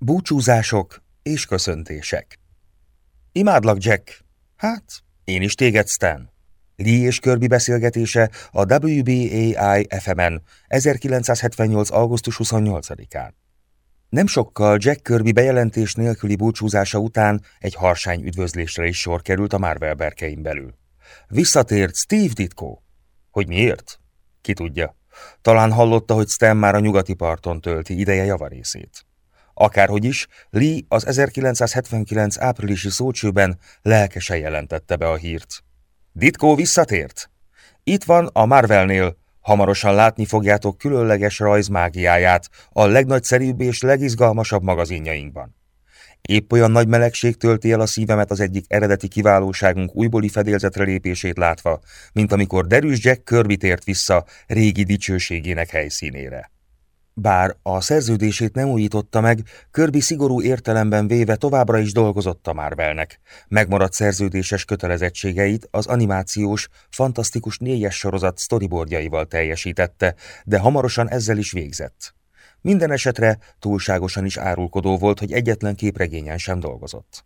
Búcsúzások és köszöntések. Imádlak, Jack. Hát, én is téged, Stan. Lee és Kirby beszélgetése a WBAI FM-en 1978. augusztus 28-án. Nem sokkal Jack Kirby bejelentés nélküli búcsúzása után egy harsány üdvözlésre is sor került a Marvel berkein belül. Visszatért Steve Ditko. Hogy miért? Ki tudja. Talán hallotta, hogy Stan már a nyugati parton tölti ideje javarészét. Akárhogy is, Lee az 1979 áprilisi szócsőben lelkesen jelentette be a hírt. Ditko visszatért? Itt van a Marvelnél, hamarosan látni fogjátok különleges rajzmágiáját a legnagyszerűbb és legizgalmasabb magazinjainkban. Épp olyan nagy melegség tölti el a szívemet az egyik eredeti kiválóságunk újbóli fedélzetre lépését látva, mint amikor derűs Jack Kirby tért vissza régi dicsőségének helyszínére. Bár a szerződését nem újította meg, Kirby szigorú értelemben véve továbbra is dolgozott a Marvelnek. Megmaradt szerződéses kötelezettségeit az animációs, fantasztikus négyes sorozat storyboardjaival teljesítette, de hamarosan ezzel is végzett. Minden esetre túlságosan is árulkodó volt, hogy egyetlen képregényen sem dolgozott.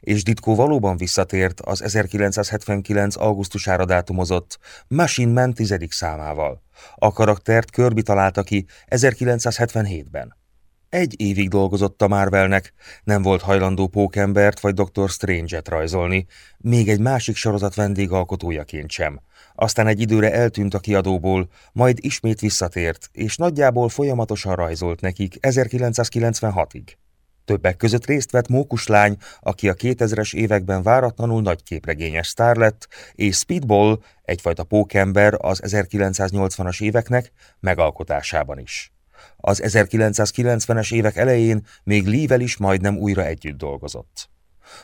És Ditko valóban visszatért az 1979. augusztusára dátumozott Machine Man tizedik számával. A karaktert Kirby találta ki 1977-ben. Egy évig dolgozott a Marvelnek, nem volt hajlandó Pókembert vagy Dr. Strange-et rajzolni, még egy másik sorozat vendégalkotójaként sem. Aztán egy időre eltűnt a kiadóból, majd ismét visszatért, és nagyjából folyamatosan rajzolt nekik 1996-ig. Többek között részt vett Mókuslány, aki a 2000-es években váratlanul nagy képregényes sztár lett, és Speedball, egyfajta pókember az 1980-as éveknek megalkotásában is. Az 1990-es évek elején még Lee-vel is majdnem újra együtt dolgozott.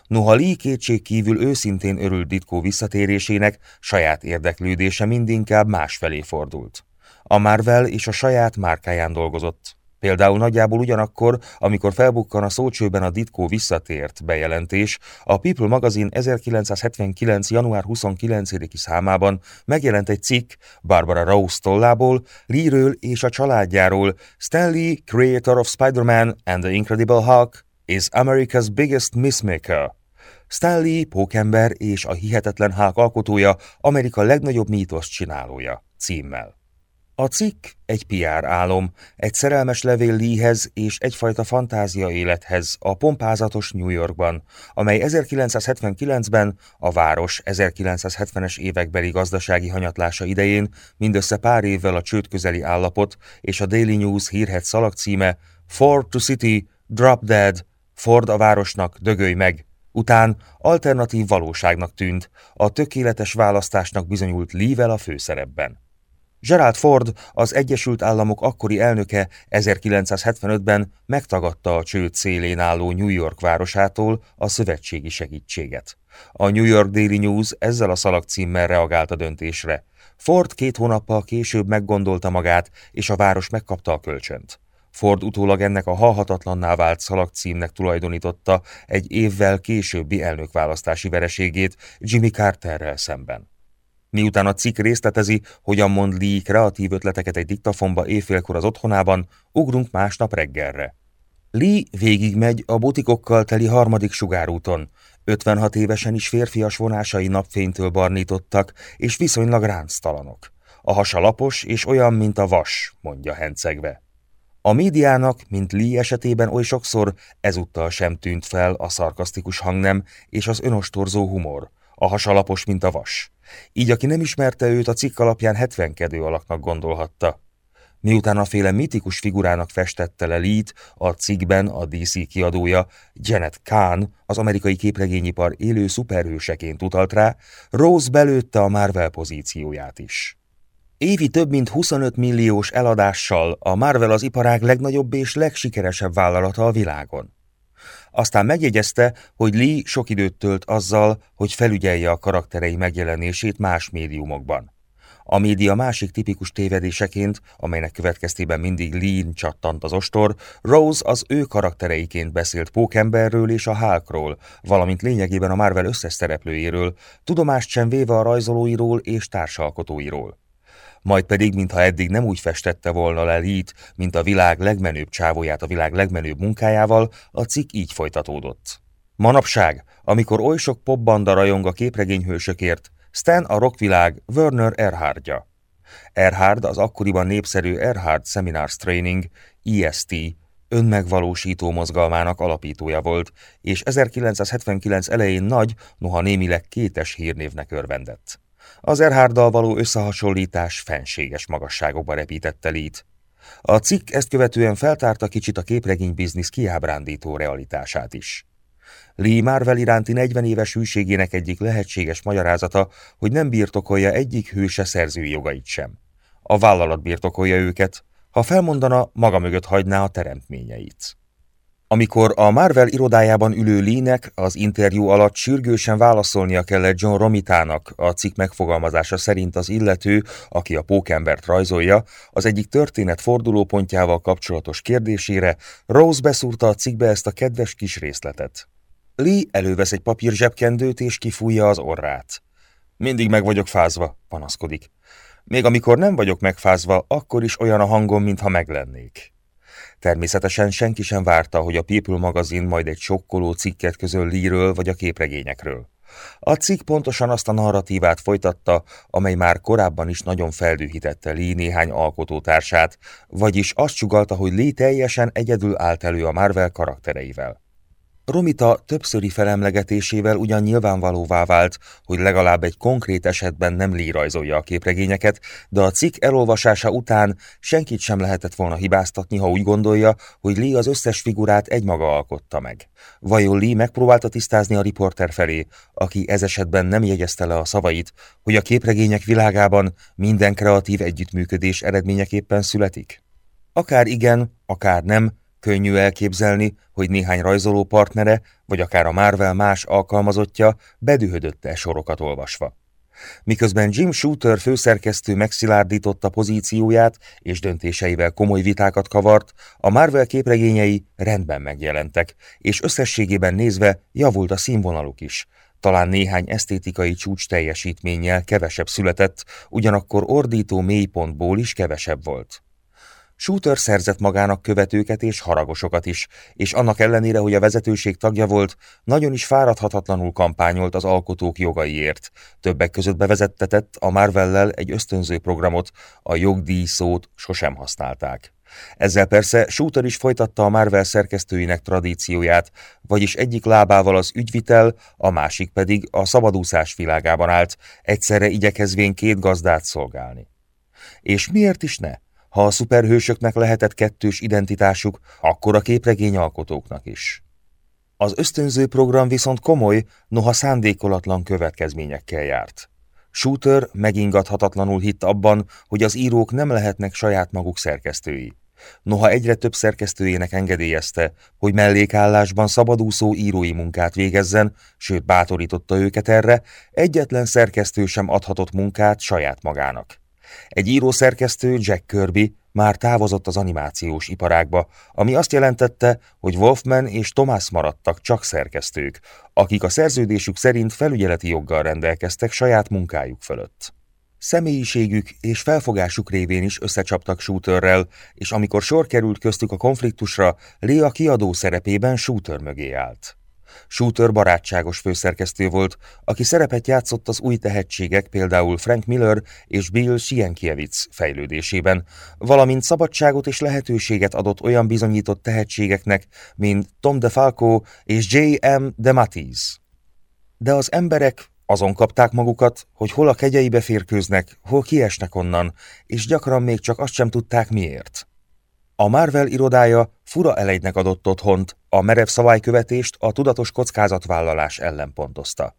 Noha Lee kétség kívül őszintén örült Ditko visszatérésének, saját érdeklődése mindinkább másfelé fordult. A Marvel és a saját márkáján dolgozott. Például nagyjából ugyanakkor, amikor felbukkan a szócsőben a Ditko visszatért bejelentés, a People magazin 1979. január 29-i számában megjelent egy cikk Barbara Rose tollából, Lee-ről és a családjáról, Stanley, creator of Spider-Man and the Incredible Hulk, is America's biggest missmaker. Stanley, pókember és a hihetetlen Hulk alkotója Amerika legnagyobb mítoszt csinálója címmel. A cikk egy PR álom, egy szerelmes levél Leehez és egyfajta fantázia élethez a pompázatos New Yorkban, amely 1979-ben a város 1970-es évekbeli gazdasági hanyatlása idején mindössze pár évvel a csőd közeli állapot és a Daily News hírhet szalagcíme Ford to City, Drop Dead, Ford a városnak, dögölj meg, után alternatív valóságnak tűnt, a tökéletes választásnak bizonyult Lee-vel a főszerepben. Gerald Ford, az Egyesült Államok akkori elnöke 1975-ben megtagadta a csőd szélén álló New York városától a szövetségi segítséget. A New York Daily News ezzel a szalagcímmel reagált a döntésre. Ford két hónappal később meggondolta magát, és a város megkapta a kölcsönt. Ford utólag ennek a halhatatlanná vált szalagcímnek tulajdonította egy évvel későbbi elnökválasztási vereségét Jimmy Carterrel szemben. Miután a cikk részletezi, hogyan mond Lee kreatív ötleteket egy diktafonba éjfélkor az otthonában, ugrunk másnap reggelre. Lee végigmegy a botikokkal teli harmadik sugárúton. 56 évesen is férfias vonásai napfénytől barnítottak, és viszonylag ránctalanok. A hasa lapos és olyan, mint a vas, mondja hencegve. A médiának, mint Lee esetében oly sokszor, ezúttal sem tűnt fel a szarkasztikus hangnem és az önostorzó humor. A hasa lapos, mint a vas. Így aki nem ismerte őt, a cikk alapján hetvenkedő alaknak gondolhatta. Miután a féle mitikus figurának festette le Lee-t, a cikkben a DC kiadója Janet Kahn, az amerikai képregényipar élő szuperhőseként utalt rá, Rose belőtte a Marvel pozícióját is. Évi több mint 25 milliós eladással a Marvel az iparág legnagyobb és legsikeresebb vállalata a világon. Aztán megjegyezte, hogy Lee sok időt tölt azzal, hogy felügyelje a karakterei megjelenését más médiumokban. A média másik tipikus tévedéseként, amelynek következtében mindig Lee csattant az ostor, Rose az ő karaktereiként beszélt Pókemberről és a Hulkról, valamint lényegében a Marvel összes szereplőjéről, tudomást sem véve a rajzolóiról és társalkotóiról. Majd pedig, mintha eddig nem úgy festette volna le Lee-t, mint a világ legmenőbb csávóját a világ legmenőbb munkájával, a cikk így folytatódott. Manapság, amikor oly sok popbanda rajong a képregényhősökért, Stan a rockvilág Werner Erhardja. Erhard az akkoriban népszerű Erhard Seminars Training, EST, önmegvalósító mozgalmának alapítója volt, és 1979 elején nagy, noha némileg kétes hírnévnek örvendett. Az Erharddal való összehasonlítás fenséges magasságokba repítette Lít. A cikk ezt követően feltárta kicsit a képregény biznisz kiábrándító realitását is. Lee Marvel iránti 40 éves hűségének egyik lehetséges magyarázata, hogy nem birtokolja egyik hőse szerzői jogait sem. A vállalat birtokolja őket, ha felmondana, maga mögött hagyná a teremtményeit. Amikor a Marvel irodájában ülő Lee-nek az interjú alatt sürgősen válaszolnia kellett John Romitának, a cikk megfogalmazása szerint az illető, aki a pókembert rajzolja, az egyik történet fordulópontjával kapcsolatos kérdésére, Rose beszúrta a cikkbe ezt a kedves kis részletet. Lee elővesz egy papír zsebkendőt és kifújja az orrát. Mindig meg vagyok fázva, panaszkodik. Még amikor nem vagyok megfázva, akkor is olyan a hangom, mintha meglennék. Természetesen senki sem várta, hogy a People magazin majd egy sokkoló cikket közöl Lee-ről vagy a képregényekről. A cikk pontosan azt a narratívát folytatta, amely már korábban is nagyon feldühítette Lee néhány alkotótársát, vagyis azt sugalta, hogy Lee teljesen egyedül állt elő a Marvel karaktereivel. Romita többszöri felemlegetésével ugyan nyilvánvalóvá vált, hogy legalább egy konkrét esetben nem rajzolja a képregényeket, de a cikk elolvasása után senkit sem lehetett volna hibáztatni, ha úgy gondolja, hogy Lee az összes figurát egymaga alkotta meg. Vajon Lee megpróbálta tisztázni a riporter felé, aki ez esetben nem jegyezte le a szavait, hogy a képregények világában minden kreatív együttműködés eredményeképpen születik? Akár igen, akár nem, Könnyű elképzelni, hogy néhány rajzoló partnere, vagy akár a Marvel más alkalmazottja bedühödötte sorokat olvasva. Miközben Jim Shooter főszerkesztő megszilárdította pozícióját és döntéseivel komoly vitákat kavart, a Marvel képregényei rendben megjelentek, és összességében nézve javult a színvonaluk is. Talán néhány esztétikai csúcs teljesítménnyel kevesebb született, ugyanakkor ordító mélypontból is kevesebb volt. Shooter szerzett magának követőket és haragosokat is, és annak ellenére, hogy a vezetőség tagja volt, nagyon is fáradhatatlanul kampányolt az alkotók jogaiért. Többek között bevezettetett a Marvellel egy ösztönző programot, a jogdíj szót sosem használták. Ezzel persze Shooter is folytatta a Marvel szerkesztőinek tradícióját, vagyis egyik lábával az ügyvitel, a másik pedig a szabadúszás világában állt, egyszerre igyekezvén két gazdát szolgálni. És miért is ne? Ha a szuperhősöknek lehetett kettős identitásuk, akkor a képregényalkotóknak is. Az ösztönző program viszont komoly, noha szándékolatlan következményekkel járt. Shooter megingathatatlanul hitt abban, hogy az írók nem lehetnek saját maguk szerkesztői. Noha egyre több szerkesztőjének engedélyezte, hogy mellékállásban szabadúszó írói munkát végezzen, sőt bátorította őket erre, egyetlen szerkesztő sem adhatott munkát saját magának. Egy írószerkesztő, Jack Kirby már távozott az animációs iparágba, ami azt jelentette, hogy Wolfman és Thomas maradtak csak szerkesztők, akik a szerződésük szerint felügyeleti joggal rendelkeztek saját munkájuk fölött. Személyiségük és felfogásuk révén is összecsaptak Shooterrel, és amikor sor került köztük a konfliktusra, Léa kiadó szerepében Shooter mögé állt. Shooter barátságos főszerkesztő volt, aki szerepet játszott az új tehetségek, például Frank Miller és Bill Sienkiewicz fejlődésében, valamint szabadságot és lehetőséget adott olyan bizonyított tehetségeknek, mint Tom DeFalco és J.M. DeMatteis. De az emberek azon kapták magukat, hogy hol a kegyeibe férkőznek, hol kiesnek onnan, és gyakran még csak azt sem tudták miért. A Marvel irodája fura elegynek adott otthont, a merev szabálykövetést a tudatos kockázatvállalás ellen pontozta.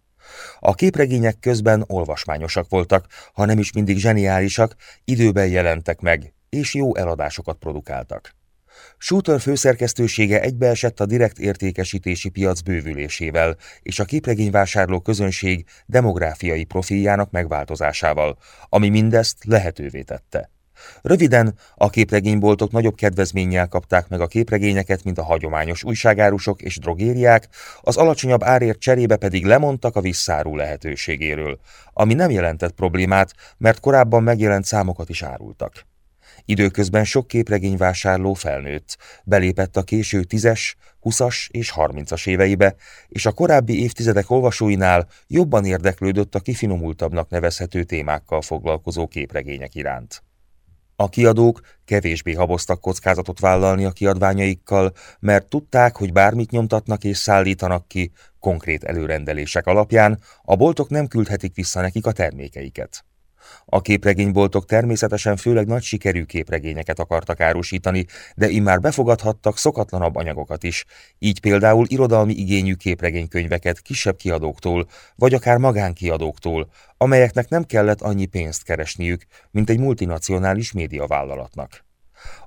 A képregények közben olvasmányosak voltak, ha nem is mindig zseniálisak, időben jelentek meg, és jó eladásokat produkáltak. Shooter főszerkesztősége egybeesett a direkt értékesítési piac bővülésével és a képregényvásárló közönség demográfiai profiljának megváltozásával, ami mindezt lehetővé tette. Röviden, a képregényboltok nagyobb kedvezménnyel kapták meg a képregényeket, mint a hagyományos újságárusok és drogériák, az alacsonyabb árért cserébe pedig lemondtak a visszárú lehetőségéről, ami nem jelentett problémát, mert korábban megjelent számokat is árultak. Időközben sok képregényvásárló felnőtt, belépett a késő 10-es, 20-as és 30-as éveibe, és a korábbi évtizedek olvasóinál jobban érdeklődött a kifinomultabbnak nevezhető témákkal foglalkozó képregények iránt. A kiadók kevésbé haboztak kockázatot vállalni a kiadványaikkal, mert tudták, hogy bármit nyomtatnak és szállítanak ki, konkrét előrendelések alapján a boltok nem küldhetik vissza nekik a termékeiket. A képregényboltok természetesen főleg nagy sikerű képregényeket akartak árusítani, de immár befogadhattak szokatlanabb anyagokat is, így például irodalmi igényű képregénykönyveket kisebb kiadóktól, vagy akár magánkiadóktól, amelyeknek nem kellett annyi pénzt keresniük, mint egy multinacionális médiavállalatnak.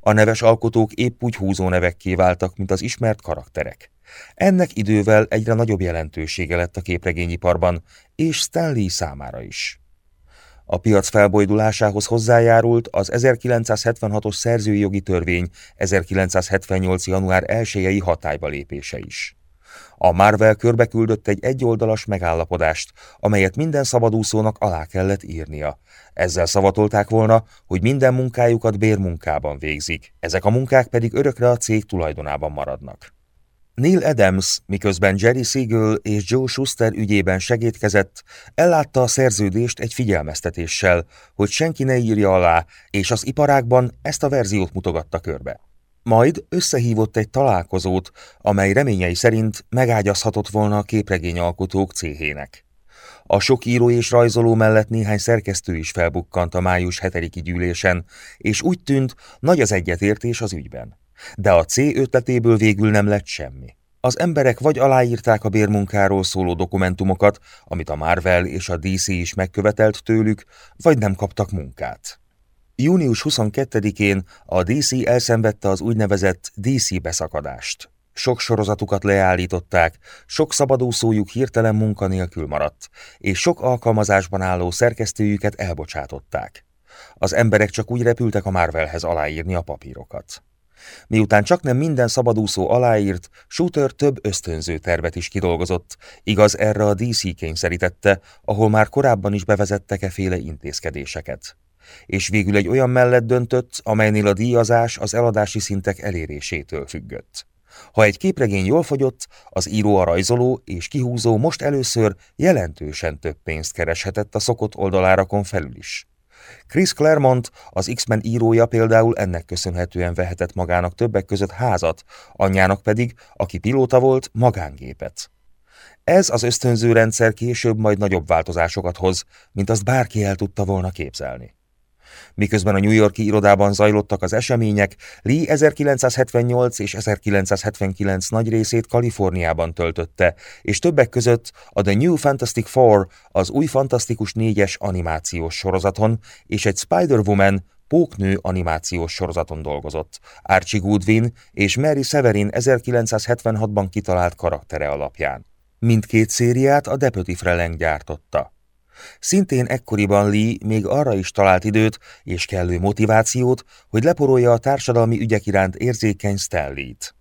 A neves alkotók épp úgy húzó nevekké váltak, mint az ismert karakterek. Ennek idővel egyre nagyobb jelentősége lett a képregényiparban, és Stanley számára is. A piac felbojdulásához hozzájárult az 1976-os szerzői jogi törvény 1978. január 1-i hatályba lépése is. A Marvel körbeküldött egy egyoldalas megállapodást, amelyet minden szabadúszónak alá kellett írnia. Ezzel szavatolták volna, hogy minden munkájukat bérmunkában végzik, ezek a munkák pedig örökre a cég tulajdonában maradnak. Neil Adams, miközben Jerry Siegel és Joe Schuster ügyében segítkezett, ellátta a szerződést egy figyelmeztetéssel, hogy senki ne írja alá, és az iparákban ezt a verziót mutogatta körbe. Majd összehívott egy találkozót, amely reményei szerint megágyazhatott volna a képregényalkotók céhének. A sok író és rajzoló mellett néhány szerkesztő is felbukkant a május 7 gyűlésen, és úgy tűnt, nagy az egyetértés az ügyben. De a C ötletéből végül nem lett semmi. Az emberek vagy aláírták a bérmunkáról szóló dokumentumokat, amit a Marvel és a DC is megkövetelt tőlük, vagy nem kaptak munkát. Június 22-én a DC elszenvedte az úgynevezett DC beszakadást. Sok sorozatukat leállították, sok szabadúszójuk hirtelen munkanélkül maradt, és sok alkalmazásban álló szerkesztőjüket elbocsátották. Az emberek csak úgy repültek a Marvelhez aláírni a papírokat. Miután csak nem minden szabadúszó aláírt, Shooter több ösztönző tervet is kidolgozott, igaz erre a DC kényszerítette, ahol már korábban is bevezettek e féle intézkedéseket. És végül egy olyan mellett döntött, amelynél a díjazás az eladási szintek elérésétől függött. Ha egy képregény jól fogyott, az író a rajzoló és kihúzó most először jelentősen több pénzt kereshetett a szokott oldalárakon felül is. Chris Claremont, az X-Men írója például ennek köszönhetően vehetett magának többek között házat, anyjának pedig, aki pilóta volt, magángépet. Ez az ösztönző rendszer később majd nagyobb változásokat hoz, mint azt bárki el tudta volna képzelni. Miközben a New Yorki irodában zajlottak az események, Lee 1978 és 1979 nagy részét Kaliforniában töltötte, és többek között a The New Fantastic Four, az új Fantasztikus négyes animációs sorozaton, és egy Spider-Woman, Póknő animációs sorozaton dolgozott, Archie Goodwin és Mary Severin 1976-ban kitalált karaktere alapján. Mindkét szériát a Deputy Freleng gyártotta. Szintén ekkoriban Lee még arra is talált időt és kellő motivációt, hogy leporolja a társadalmi ügyek iránt érzékeny Stanley-t.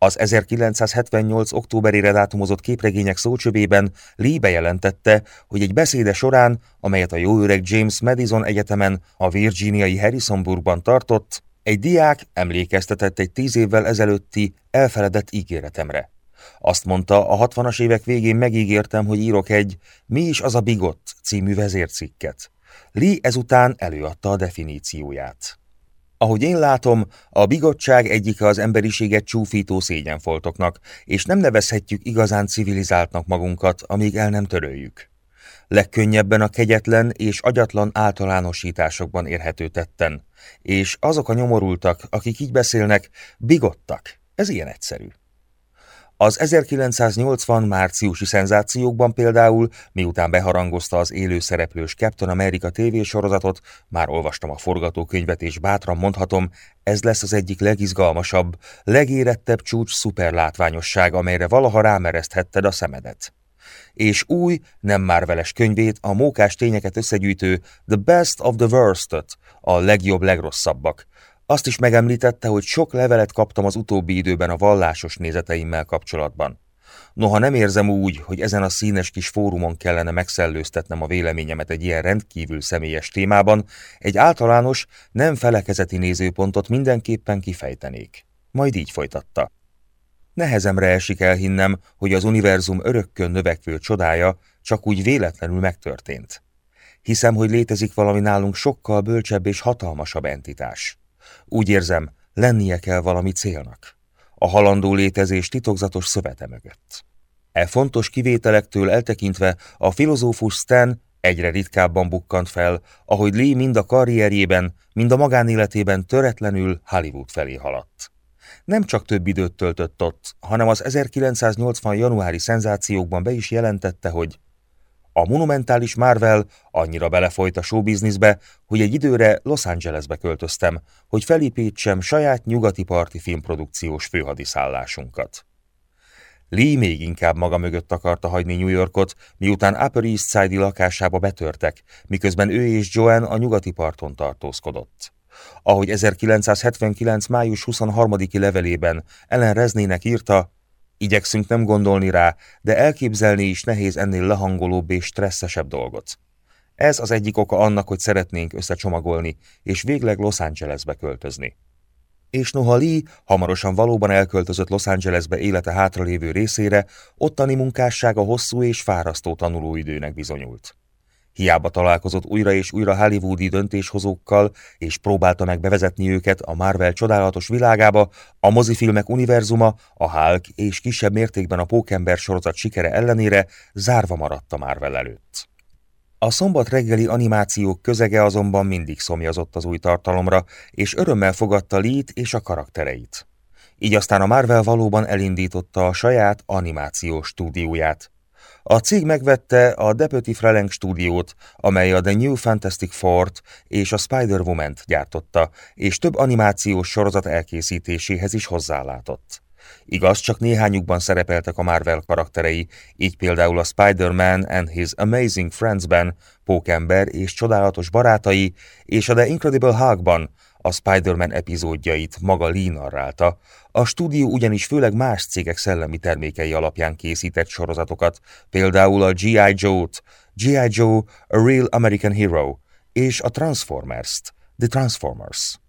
Az 1978. októberére dátumozott képregények szócsövében Lee bejelentette, hogy egy beszéde során, amelyet a jó öreg James Madison Egyetemen a virginiai Harrisonburgban tartott, egy diák emlékeztetett egy tíz évvel ezelőtti elfeledett ígéretemre. Azt mondta, a 60-as évek végén megígértem, hogy írok egy Mi is az a bigott című vezércikket. Lee ezután előadta a definícióját. Ahogy én látom, a bigottság egyike az emberiséget csúfító szégyenfoltoknak, és nem nevezhetjük igazán civilizáltnak magunkat, amíg el nem töröljük. Legkönnyebben a kegyetlen és agyatlan általánosításokban érhető tetten, és azok a nyomorultak, akik így beszélnek, bigottak. Ez ilyen egyszerű. Az 1980 márciusi szenzációkban például, miután beharangozta az élő szereplős Captain America tévésorozatot, már olvastam a forgatókönyvet és bátran mondhatom, ez lesz az egyik legizgalmasabb, legérettebb csúcs szuperlátványosság, amelyre valaha rámereszthetted a szemedet. És új, nem már veles könyvét, a mókás tényeket összegyűjtő The Best of the Worst-öt, a legjobb, legrosszabbak. Azt is megemlítette, hogy sok levelet kaptam az utóbbi időben a vallásos nézeteimmel kapcsolatban. Noha nem érzem úgy, hogy ezen a színes kis fórumon kellene megszellőztetnem a véleményemet egy ilyen rendkívül személyes témában, egy általános, nem felekezeti nézőpontot mindenképpen kifejtenék. Majd így folytatta. Nehezemre esik elhinnem, hogy az univerzum örökkön növekvő csodája csak úgy véletlenül megtörtént. Hiszem, hogy létezik valami nálunk sokkal bölcsebb és hatalmasabb entitás. Úgy érzem, lennie kell valami célnak. A halandó létezés titokzatos szövete mögött. E fontos kivételektől eltekintve a filozófus Stan egyre ritkábban bukkant fel, ahogy Lee mind a karrierjében, mind a magánéletében töretlenül Hollywood felé haladt. Nem csak több időt töltött ott, hanem az 1980 januári szenzációkban be is jelentette, hogy a monumentális Marvel annyira belefolyt a showbizniszbe, hogy egy időre Los Angelesbe költöztem, hogy felépítsem saját nyugati parti filmprodukciós főhadiszállásunkat. Lee még inkább maga mögött akarta hagyni New Yorkot, miután Upper East Side-i lakásába betörtek, miközben ő és Joanne a nyugati parton tartózkodott. Ahogy 1979. május 23-i levelében Ellen Reznének írta, igyekszünk nem gondolni rá, de elképzelni is nehéz ennél lehangolóbb és stresszesebb dolgot. Ez az egyik oka annak, hogy szeretnénk összecsomagolni, és végleg Los Angelesbe költözni és noha Lee hamarosan valóban elköltözött Los Angelesbe élete hátralévő részére, ottani munkássága hosszú és fárasztó tanulóidőnek bizonyult. Hiába találkozott újra és újra hollywoodi döntéshozókkal, és próbálta meg bevezetni őket a Marvel csodálatos világába, a mozifilmek univerzuma, a Hulk és kisebb mértékben a Pókember sorozat sikere ellenére zárva maradt a Marvel előtt. A szombat reggeli animációk közege azonban mindig szomjazott az új tartalomra, és örömmel fogadta Lee-t és a karaktereit. Így aztán a Marvel valóban elindította a saját animációs stúdióját. A cég megvette a Deputy Frelenk stúdiót, amely a The New Fantastic Four-t és a Spider-Woman-t gyártotta, és több animációs sorozat elkészítéséhez is hozzálátott. Igaz, csak néhányukban szerepeltek a Marvel karakterei, így például a Spider-Man and His Amazing Friends-ben, Pókember és csodálatos barátai, és a The Incredible Hulk-ban, a Spider-Man epizódjait maga Lee narrálta, a stúdió ugyanis főleg más cégek szellemi termékei alapján készített sorozatokat, például a G.I. Joe-t, G.I. Joe, A Real American Hero, és a Transformers-t, The Transformers.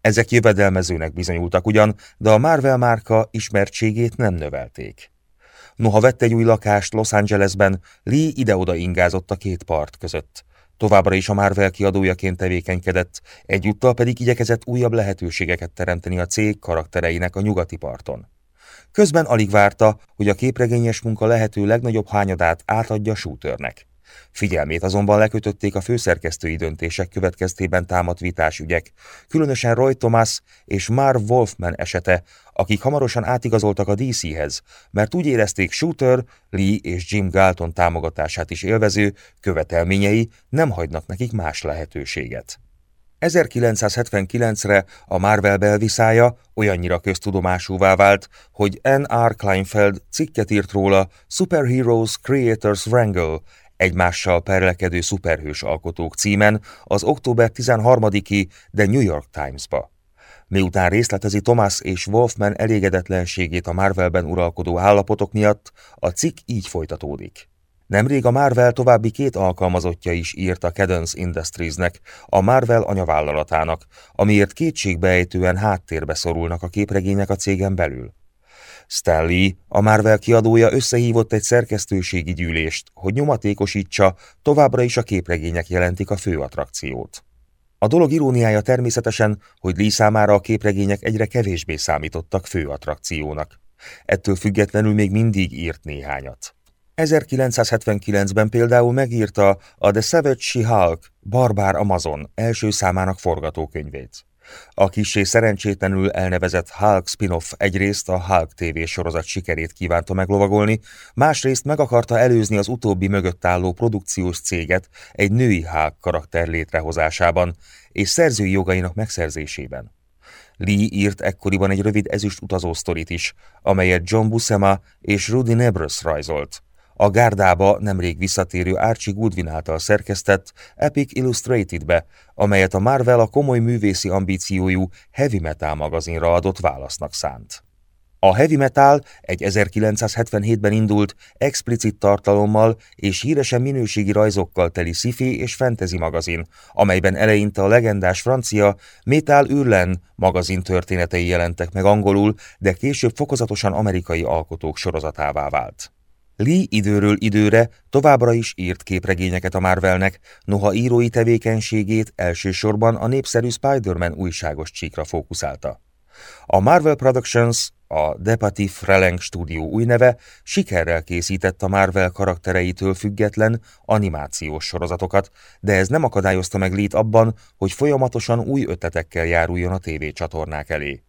Ezek jövedelmezőnek bizonyultak ugyan, de a Marvel márka ismertségét nem növelték. Noha vett egy új lakást Los Angelesben, Lee ide-oda ingázott a két part között. Továbbra is a Marvel kiadójaként tevékenykedett, egyúttal pedig igyekezett újabb lehetőségeket teremteni a cég karaktereinek a nyugati parton. Közben alig várta, hogy a képregényes munka lehető legnagyobb hányadát átadja Shooternek. Figyelmét azonban lekötötték a főszerkesztői döntések következtében támadt vitás ügyek, különösen Roy Thomas és Marv Wolfman esete, akik hamarosan átigazoltak a DC-hez, mert úgy érezték Shooter, Lee és Jim Galton támogatását is élvező követelményei nem hagynak nekik más lehetőséget. 1979-re a Marvel belviszája olyannyira köztudomásúvá vált, hogy N.R. Kleinfeld cikket írt róla Superheroes Creators Wrangle, egymással perlekedő szuperhős alkotók címen az október 13-i The New York Times-ba. Miután részletezi Thomas és Wolfman elégedetlenségét a Marvelben uralkodó állapotok miatt, a cikk így folytatódik. Nemrég a Marvel további két alkalmazottja is írt a Cadence Industriesnek, a Marvel anyavállalatának, amiért kétségbeejtően háttérbe szorulnak a képregények a cégen belül. Stanley, a Marvel kiadója összehívott egy szerkesztőségi gyűlést, hogy nyomatékosítsa, továbbra is a képregények jelentik a fő attrakciót. A dolog iróniája természetesen, hogy Lee számára a képregények egyre kevésbé számítottak fő attrakciónak. Ettől függetlenül még mindig írt néhányat. 1979-ben például megírta a The Savage She-Hulk, Barbár Amazon első számának forgatókönyvét. A kisé szerencsétlenül elnevezett Hulk spin-off egyrészt a Hulk TV sorozat sikerét kívánta meglovagolni, másrészt meg akarta előzni az utóbbi mögött álló produkciós céget egy női Hulk karakter létrehozásában és szerzői jogainak megszerzésében. Lee írt ekkoriban egy rövid ezüst utazó sztorit is, amelyet John Buscema és Rudy Nebres rajzolt. A gárdába nemrég visszatérő Archie Goodwin által szerkesztett Epic Illustrated-be, amelyet a Marvel a komoly művészi ambíciójú Heavy Metal magazinra adott válasznak szánt. A heavy metal egy 1977-ben indult, explicit tartalommal és híresen minőségi rajzokkal teli sci és fantasy magazin, amelyben eleinte a legendás francia Metal Urlen magazin történetei jelentek meg angolul, de később fokozatosan amerikai alkotók sorozatává vált. Lee időről időre továbbra is írt képregényeket a Marvelnek, noha írói tevékenységét elsősorban a népszerű Spider-Man újságos csíkra fókuszálta. A Marvel Productions, a Depati Freleng stúdió új neve sikerrel készített a Marvel karaktereitől független animációs sorozatokat, de ez nem akadályozta meg Lee abban, hogy folyamatosan új ötletekkel járuljon a tévécsatornák elé.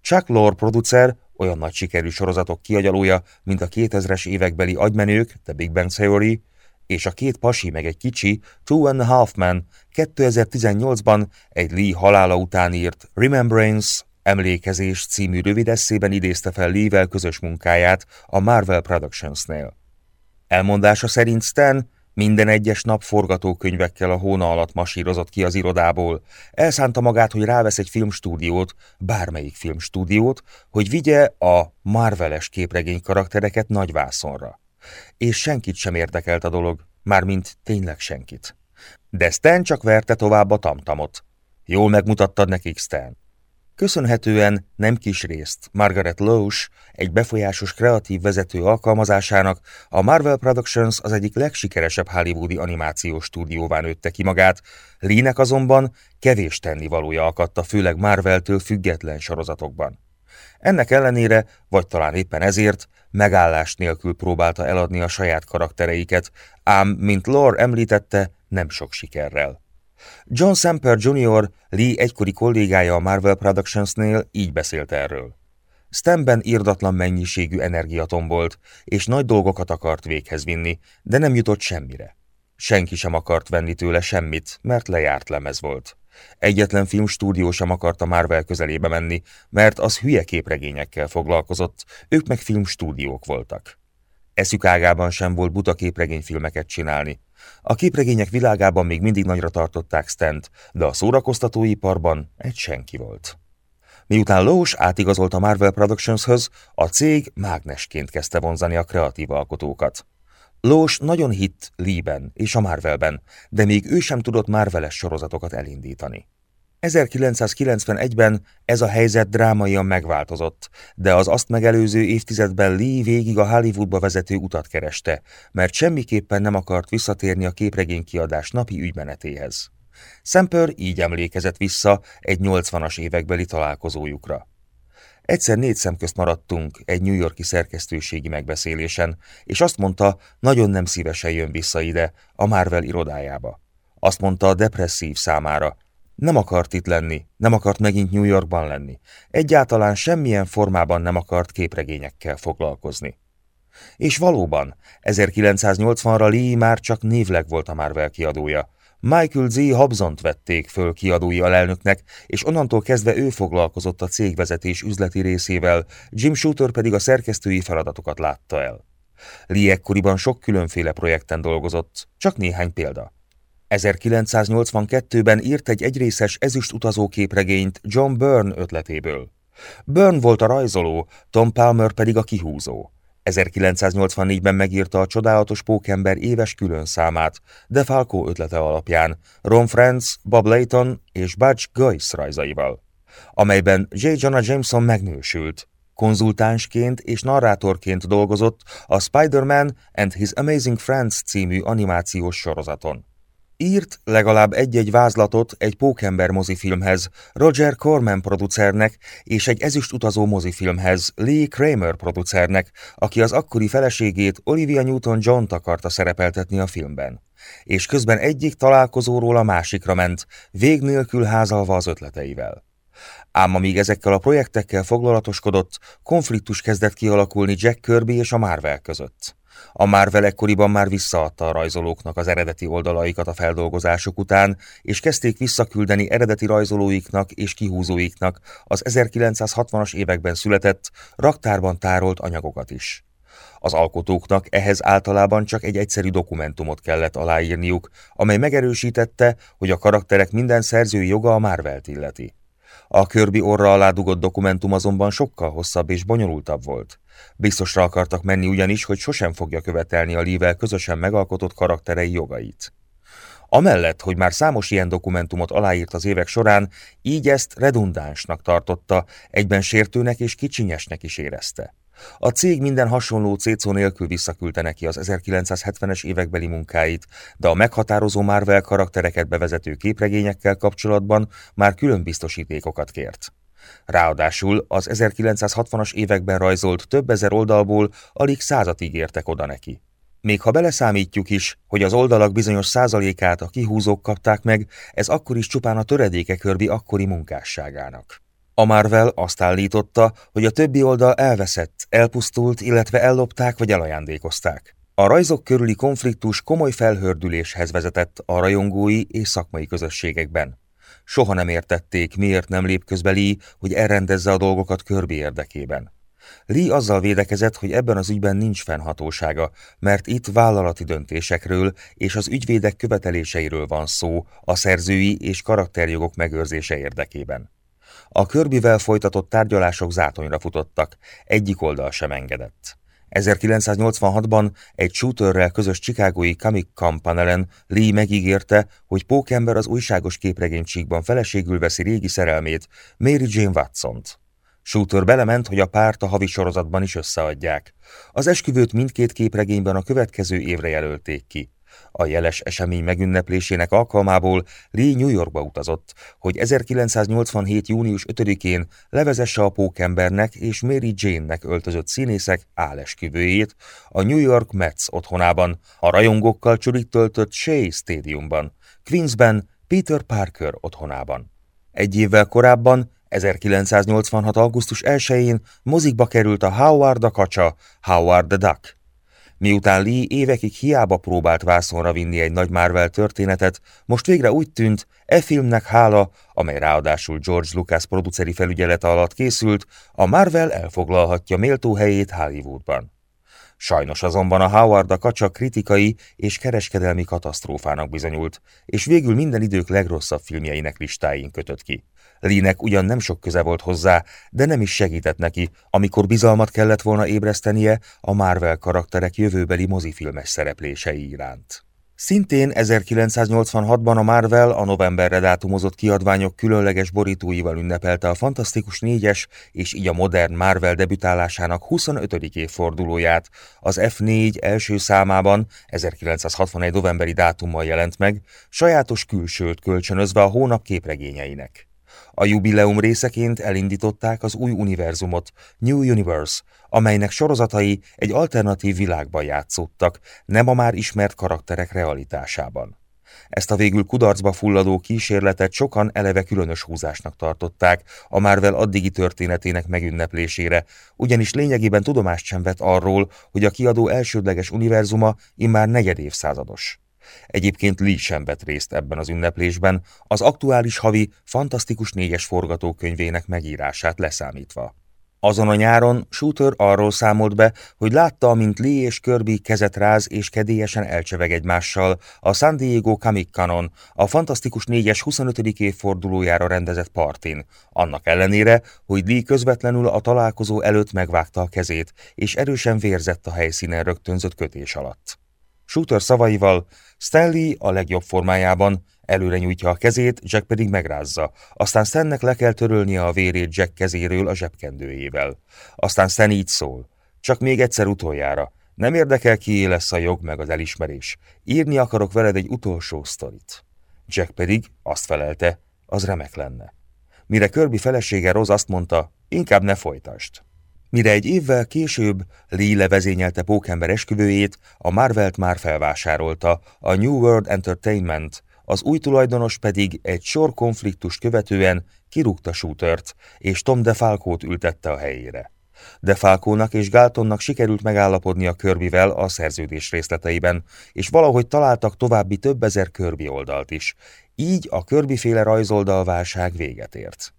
Chuck Lorre producer olyan nagy sikerű sorozatok kiagyalója, mint a 2000-es évekbeli agymenők, The Big Bang Theory, és a két pasi meg egy kicsi, Two and a Half Men 2018-ban egy Lee halála után írt Remembrance Emlékezés című rövidesszében idézte fel Lee-vel közös munkáját a Marvel Productions-nél. Elmondása szerint Stan minden egyes nap forgatókönyvekkel a hóna alatt masírozott ki az irodából. Elszánta magát, hogy rávesz egy filmstúdiót, bármelyik filmstúdiót, hogy vigye a Marveles képregény karaktereket nagyvászonra. És senkit sem érdekelt a dolog, mármint tényleg senkit. De Stan csak verte tovább a tamtamot. Jól megmutattad nekik, Stan. Köszönhetően nem kis részt Margaret Loesch, egy befolyásos kreatív vezető alkalmazásának, a Marvel Productions az egyik legsikeresebb hollywoodi animációs stúdióvá nőtte ki magát, Lee-nek azonban kevés tennivalója akadt a főleg Marvel-től független sorozatokban. Ennek ellenére, vagy talán éppen ezért, megállás nélkül próbálta eladni a saját karaktereiket, ám, mint Lore említette, nem sok sikerrel. John Semper Jr., Lee egykori kollégája a Marvel Productionsnél így beszélt erről. Stemben írdatlan mennyiségű energiatom volt, és nagy dolgokat akart véghez vinni, de nem jutott semmire. Senki sem akart venni tőle semmit, mert lejárt lemez volt. Egyetlen filmstúdió sem akart a Marvel közelébe menni, mert az hülye képregényekkel foglalkozott, ők meg filmstúdiók voltak. Eszük ágában sem volt buta képregényfilmeket csinálni, a képregények világában még mindig nagyra tartották Stent, de a szórakoztatóiparban egy senki volt. Miután Lós átigazolt a Marvel Productions-höz, a cég mágnesként kezdte vonzani a kreatív alkotókat. Lós nagyon hitt Lee-ben és a Marvelben, de még ő sem tudott Marveles sorozatokat elindítani. 1991-ben ez a helyzet drámaian megváltozott, de az azt megelőző évtizedben Lee végig a Hollywoodba vezető utat kereste, mert semmiképpen nem akart visszatérni a képregénykiadás napi ügymenetéhez. Semper így emlékezett vissza egy 80-as évekbeli találkozójukra. Egyszer négy szem közt maradtunk egy New Yorki szerkesztőségi megbeszélésen, és azt mondta, nagyon nem szívesen jön vissza ide, a Marvel irodájába. Azt mondta a depresszív számára, nem akart itt lenni, nem akart megint New Yorkban lenni. Egyáltalán semmilyen formában nem akart képregényekkel foglalkozni. És valóban, 1980-ra Lee már csak névleg volt a Marvel kiadója. Michael Z. Hobsont vették föl kiadói alelnöknek, és onnantól kezdve ő foglalkozott a cégvezetés üzleti részével, Jim Shooter pedig a szerkesztői feladatokat látta el. Lee ekkoriban sok különféle projekten dolgozott, csak néhány példa. 1982-ben írt egy egyrészes ezüst utazóképregényt John Byrne ötletéből. Byrne volt a rajzoló, Tom Palmer pedig a kihúzó. 1984-ben megírta a Csodálatos Pókember éves külön számát, De Falco ötlete alapján, Ron Friends, Bob Layton és Budge Guice rajzaival, amelyben J. Jonah Jameson megnősült. Konzultánsként és narrátorként dolgozott a Spider-Man and His Amazing Friends című animációs sorozaton. Írt legalább egy-egy vázlatot egy pókember mozifilmhez, Roger Corman producernek és egy ezüst utazó mozifilmhez, Lee Kramer producernek, aki az akkori feleségét Olivia Newton-John-t akarta szerepeltetni a filmben. És közben egyik találkozóról a másikra ment, vég nélkül házalva az ötleteivel. Ám amíg ezekkel a projektekkel foglalatoskodott, konfliktus kezdett kialakulni Jack Kirby és a Marvel között. A Marvel ekkoriban már visszaadta a rajzolóknak az eredeti oldalaikat a feldolgozások után, és kezdték visszaküldeni eredeti rajzolóiknak és kihúzóiknak az 1960-as években született, raktárban tárolt anyagokat is. Az alkotóknak ehhez általában csak egy egyszerű dokumentumot kellett aláírniuk, amely megerősítette, hogy a karakterek minden szerzői joga a Marvelt illeti. A Kirby orra alá dugott dokumentum azonban sokkal hosszabb és bonyolultabb volt. Biztosra akartak menni ugyanis, hogy sosem fogja követelni a Lee-vel közösen megalkotott karakterei jogait. Amellett, hogy már számos ilyen dokumentumot aláírt az évek során, így ezt redundánsnak tartotta, egyben sértőnek és kicsinyesnek is érezte. A cég minden hasonló cécó nélkül visszaküldte neki az 1970-es évekbeli munkáit, de a meghatározó Marvel karaktereket bevezető képregényekkel kapcsolatban már külön biztosítékokat kért. Ráadásul az 1960-as években rajzolt több ezer oldalból alig százat ígértek oda neki. Még ha beleszámítjuk is, hogy az oldalak bizonyos százalékát a kihúzók kapták meg, ez akkor is csupán a töredéke körbi akkori munkásságának. A Marvel azt állította, hogy a többi oldal elveszett, elpusztult, illetve ellopták vagy elajándékozták. A rajzok körüli konfliktus komoly felhördüléshez vezetett a rajongói és szakmai közösségekben. Soha nem értették, miért nem lép közbe Lee, hogy elrendezze a dolgokat körbi érdekében. Lee azzal védekezett, hogy ebben az ügyben nincs fennhatósága, mert itt vállalati döntésekről és az ügyvédek követeléseiről van szó a szerzői és karakterjogok megőrzése érdekében. A körbivel folytatott tárgyalások zátonyra futottak, egyik oldal sem engedett. 1986-ban egy shooterrel közös chicagói Comic Con panelen Lee megígérte, hogy Pókember az újságos képregénycsíkban feleségül veszi régi szerelmét, Mary Jane Watson-t. Shooter belement, hogy a párt a havi sorozatban is összeadják. Az esküvőt mindkét képregényben a következő évre jelölték ki. A jeles esemény megünneplésének alkalmából Lee New Yorkba utazott, hogy 1987. június 5-én levezesse a pókembernek és Mary Jane-nek öltözött színészek álesküvőjét a New York Mets otthonában, a rajongókkal csurit töltött Shea Stadiumban, Queensben Peter Parker otthonában. Egy évvel korábban 1986. augusztus 1-én mozikba került a Howard a kacsa, Howard the Duck. Miután Lee évekig hiába próbált vászonra vinni egy nagy Marvel történetet, most végre úgy tűnt, e filmnek hála, amely ráadásul George Lucas produceri felügyelete alatt készült, a Marvel elfoglalhatja méltó helyét Hollywoodban. Sajnos azonban a Howard a kacsa kritikai és kereskedelmi katasztrófának bizonyult, és végül minden idők legrosszabb filmjeinek listáin kötött ki. Lee-nek ugyan nem sok köze volt hozzá, de nem is segített neki, amikor bizalmat kellett volna ébresztenie a Marvel karakterek jövőbeli mozifilmes szereplései iránt. Szintén 1986-ban a Marvel a novemberre dátumozott kiadványok különleges borítóival ünnepelte a Fantasztikus négyes és így a modern Marvel debütálásának 25. évfordulóját. Az F4 első számában 1961. novemberi dátummal jelent meg, sajátos külsőt kölcsönözve a hónap képregényeinek. A jubileum részeként elindították az új univerzumot, New Universe, amelynek sorozatai egy alternatív világban játszódtak, nem a már ismert karakterek realitásában. Ezt a végül kudarcba fulladó kísérletet sokan eleve különös húzásnak tartották a Marvel addigi történetének megünneplésére, ugyanis lényegében tudomást sem vett arról, hogy a kiadó elsődleges univerzuma immár negyed évszázados. Egyébként Lee sem vett részt ebben az ünneplésben, az aktuális havi Fantasztikus négyes forgatókönyvének megírását leszámítva. Azon a nyáron Shooter arról számolt be, hogy látta, mint Lee és Kirby kezet ráz és kedélyesen elcseveg egymással a San Diego Comic Canon, a Fantasztikus négyes 25. évfordulójára rendezett partin, annak ellenére, hogy Lee közvetlenül a találkozó előtt megvágta a kezét, és erősen vérzett a helyszínen rögtönzött kötés alatt. Shooter szavaival Stanley a legjobb formájában előre nyújtja a kezét, Jack pedig megrázza. Aztán Stannek le kell törölnie a vérét Jack kezéről a zsebkendőjével. Aztán Stan így szól. Csak még egyszer utoljára. Nem érdekel ki lesz a jog meg az elismerés. Írni akarok veled egy utolsó sztorit. Jack pedig azt felelte, az remek lenne. Mire Kirby felesége Roz azt mondta, inkább ne folytasd. Mire egy évvel később Lee levezényelte Pókember esküvőjét, a Marvelt már felvásárolta, a New World Entertainment, az új tulajdonos pedig egy sor konfliktust követően kirúgta Shootert, és Tom DeFalco-t ültette a helyére. DeFalco-nak és Galtonnak sikerült megállapodni a Kirbyvel a szerződés részleteiben, és valahogy találtak további több ezer Kirby oldalt is. Így a Kirby-féle rajzoldalválság véget ért.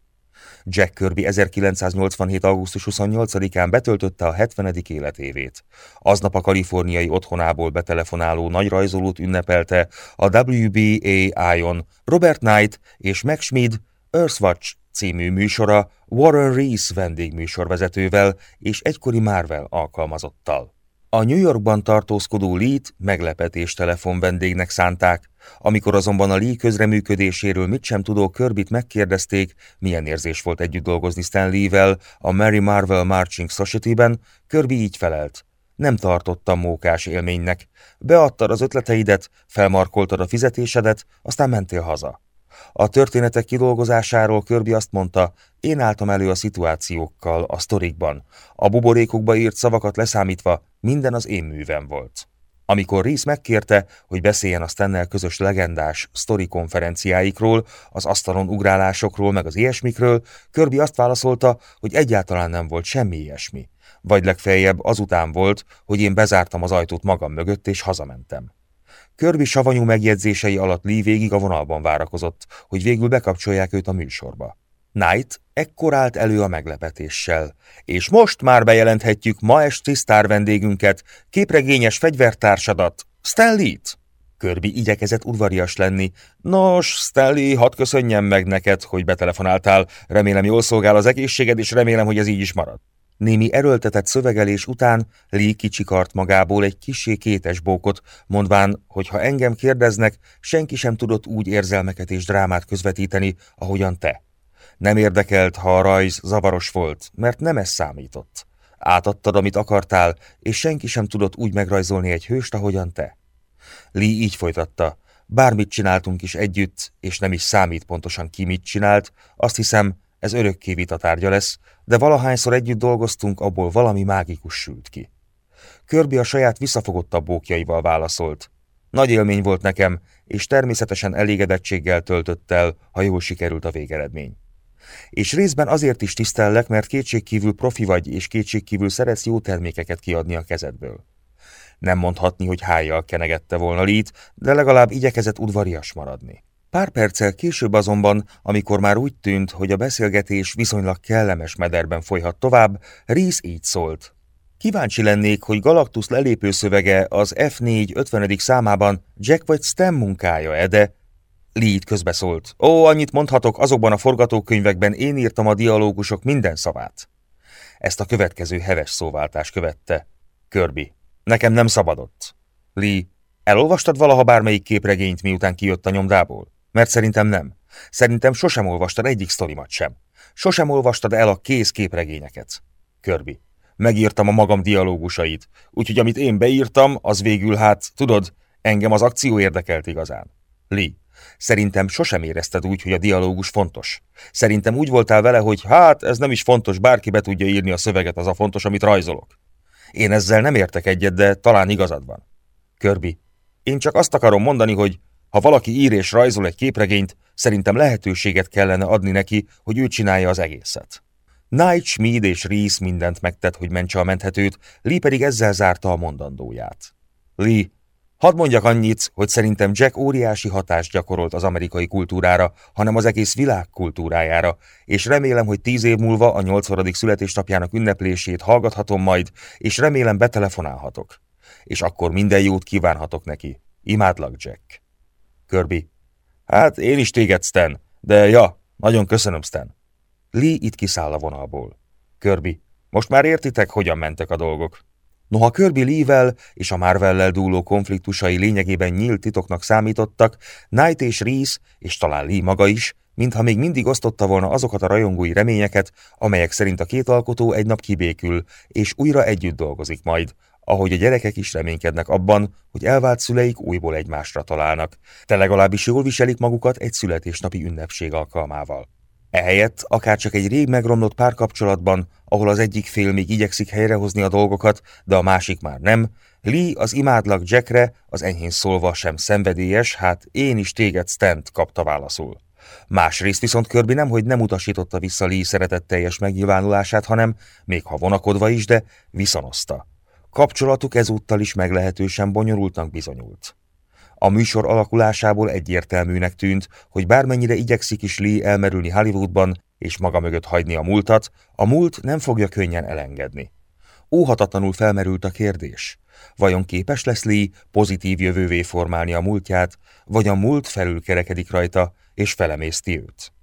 Jack Kirby 1987. augusztus 28-án betöltötte a 70. életévét. Aznap a kaliforniai otthonából betelefonáló nagy rajzolót ünnepelte a WBA Ion, Robert Knight és Max Schmid Earthwatch című műsora Warren Rees vendégműsorvezetővel és egykori Marvel alkalmazottal. A New Yorkban tartózkodó Lee-t meglepetés telefon vendégnek szánták, amikor azonban a Lee közreműködéséről mit sem tudó Körbit megkérdezték, milyen érzés volt együtt dolgozni Stanley-vel a Mary Marvel Marching Society-ben, Kirby így felelt. Nem tartottam mókás élménynek. Beadtad az ötleteidet, felmarkoltad a fizetésedet, aztán mentél haza. A történetek kidolgozásáról Körbi azt mondta, én álltam elő a szituációkkal, a sztorikban. A buborékokba írt szavakat leszámítva minden az én művem volt. Amikor Reese megkérte, hogy beszéljen a Stennel közös legendás sztori konferenciáikról, az asztalon ugrálásokról, meg az ilyesmikről, Körbi azt válaszolta, hogy egyáltalán nem volt semmi ilyesmi. Vagy legfeljebb azután volt, hogy én bezártam az ajtót magam mögött és hazamentem. Körbi savanyú megjegyzései alatt Lee végig a vonalban várakozott, hogy végül bekapcsolják őt a műsorba. Knight ekkor állt elő a meglepetéssel, és most már bejelenthetjük ma esti sztár vendégünket, képregényes fegyvertársadat, Stanley-t. Körbi igyekezett udvarias lenni. Nos, Stanley, hadd köszönjem meg neked, hogy betelefonáltál. Remélem jól szolgál az egészséged, és remélem, hogy ez így is marad. Némi erőltetett szövegelés után Lee kicsikart magából egy kisé kétes bókot, mondván, hogy ha engem kérdeznek, senki sem tudott úgy érzelmeket és drámát közvetíteni, ahogyan te. Nem érdekelt, ha a rajz zavaros volt, mert nem ez számított. Átadtad, amit akartál, és senki sem tudott úgy megrajzolni egy hőst, ahogyan te. Lee így folytatta. Bármit csináltunk is együtt, és nem is számít pontosan ki mit csinált, azt hiszem, ez örökké vitatárgya lesz, de valahányszor együtt dolgoztunk, abból valami mágikus sült ki. Körbi a saját visszafogottabb bókjaival válaszolt. Nagy élmény volt nekem, és természetesen elégedettséggel töltött el, ha jól sikerült a végeredmény. És részben azért is tisztellek, mert kétségkívül profi vagy, és kétségkívül szeretsz jó termékeket kiadni a kezedből. Nem mondhatni, hogy hájjal kenegette volna Lít, de legalább igyekezett udvarias maradni. Pár perccel később azonban, amikor már úgy tűnt, hogy a beszélgetés viszonylag kellemes mederben folyhat tovább, Reese így szólt. Kíváncsi lennék, hogy Galactus lelépő szövege az F4 50. számában Jack vagy Stem munkája-e, de... Lee közbeszólt. Ó, annyit mondhatok, azokban a forgatókönyvekben én írtam a dialógusok minden szavát. Ezt a következő heves szóváltás követte. Kirby. Nekem nem szabadott. Lee. Elolvastad valaha bármelyik képregényt, miután kijött a nyomdából? Mert szerintem nem. Szerintem sosem olvastad egyik sztorimat sem. Sosem olvastad el a kész képregényeket. Körbi. Megírtam a magam dialógusait, úgyhogy amit én beírtam, az végül hát, tudod, engem az akció érdekelt igazán. Lee. Szerintem sosem érezted úgy, hogy a dialógus fontos. Szerintem úgy voltál vele, hogy hát ez nem is fontos, bárki be tudja írni a szöveget, az a fontos, amit rajzolok. Én ezzel nem értek egyet, de talán igazad van. Körbi. Én csak azt akarom mondani, hogy ha valaki ír és rajzol egy képregényt, szerintem lehetőséget kellene adni neki, hogy ő csinálja az egészet. Knight, Schmid és Reese mindent megtett, hogy mentse a menthetőt, Lee pedig ezzel zárta a mondandóját. Lee, hadd mondjak annyit, hogy szerintem Jack óriási hatást gyakorolt az amerikai kultúrára, hanem az egész világ kultúrájára, és remélem, hogy tíz év múlva a nyolcvadik születésnapjának ünneplését hallgathatom majd, és remélem betelefonálhatok. És akkor minden jót kívánhatok neki. Imádlak, Jack. Kirby. Hát én is téged, Stan, de ja, nagyon köszönöm, Stan. Lee itt kiszáll a vonalból. Kirby. Most már értitek, hogyan mentek a dolgok. Noha Kirby Lee-vel és a Marvellel dúló konfliktusai lényegében nyílt titoknak számítottak, Knight és Reese, és talán Lee maga is, mintha még mindig osztotta volna azokat a rajongói reményeket, amelyek szerint a két alkotó egy nap kibékül, és újra együtt dolgozik majd, ahogy a gyerekek is reménykednek abban, hogy elvált szüleik újból egymásra találnak, de legalábbis jól viselik magukat egy születésnapi ünnepség alkalmával. Ehelyett akár csak egy rég megromlott párkapcsolatban, ahol az egyik fél még igyekszik helyrehozni a dolgokat, de a másik már nem, Lee az imádlak Jackre, az enyhén szólva sem szenvedélyes, hát én is téged Stent kapta válaszul. Másrészt viszont Kirby nemhogy nem utasította vissza Lee szeretetteljes megnyilvánulását, hanem, még ha vonakodva is, de viszonozta. Kapcsolatuk ezúttal is meglehetősen bonyolultnak bizonyult. A műsor alakulásából egyértelműnek tűnt, hogy bármennyire igyekszik is Lee elmerülni Hollywoodban, és maga mögött hagyni a múltat, a múlt nem fogja könnyen elengedni. Óhatatlanul felmerült a kérdés. Vajon képes lesz Lee pozitív jövővé formálni a múltját, vagy a múlt felülkerekedik rajta, és felemészti őt?